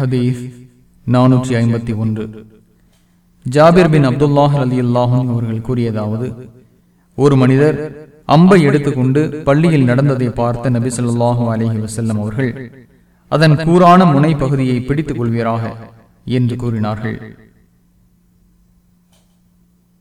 ஹதீஸ் நானூற்றி ஐம்பத்தி ஒன்று. ஜாபிர் பின் அப்துல்லாஹ் அலி அல்லாஹும் அவர்கள் கூறியதாவது ஒரு மனிதர் அம்பை எடுத்துக்கொண்டு பள்ளியில் நடந்ததை பார்த்த நபி சொல்லாஹு அலஹி வசல்லம் அவர்கள் அதன் கூறான முனை பகுதியை பிடித்துக் கொள்வீராக என்று கூறினார்கள்.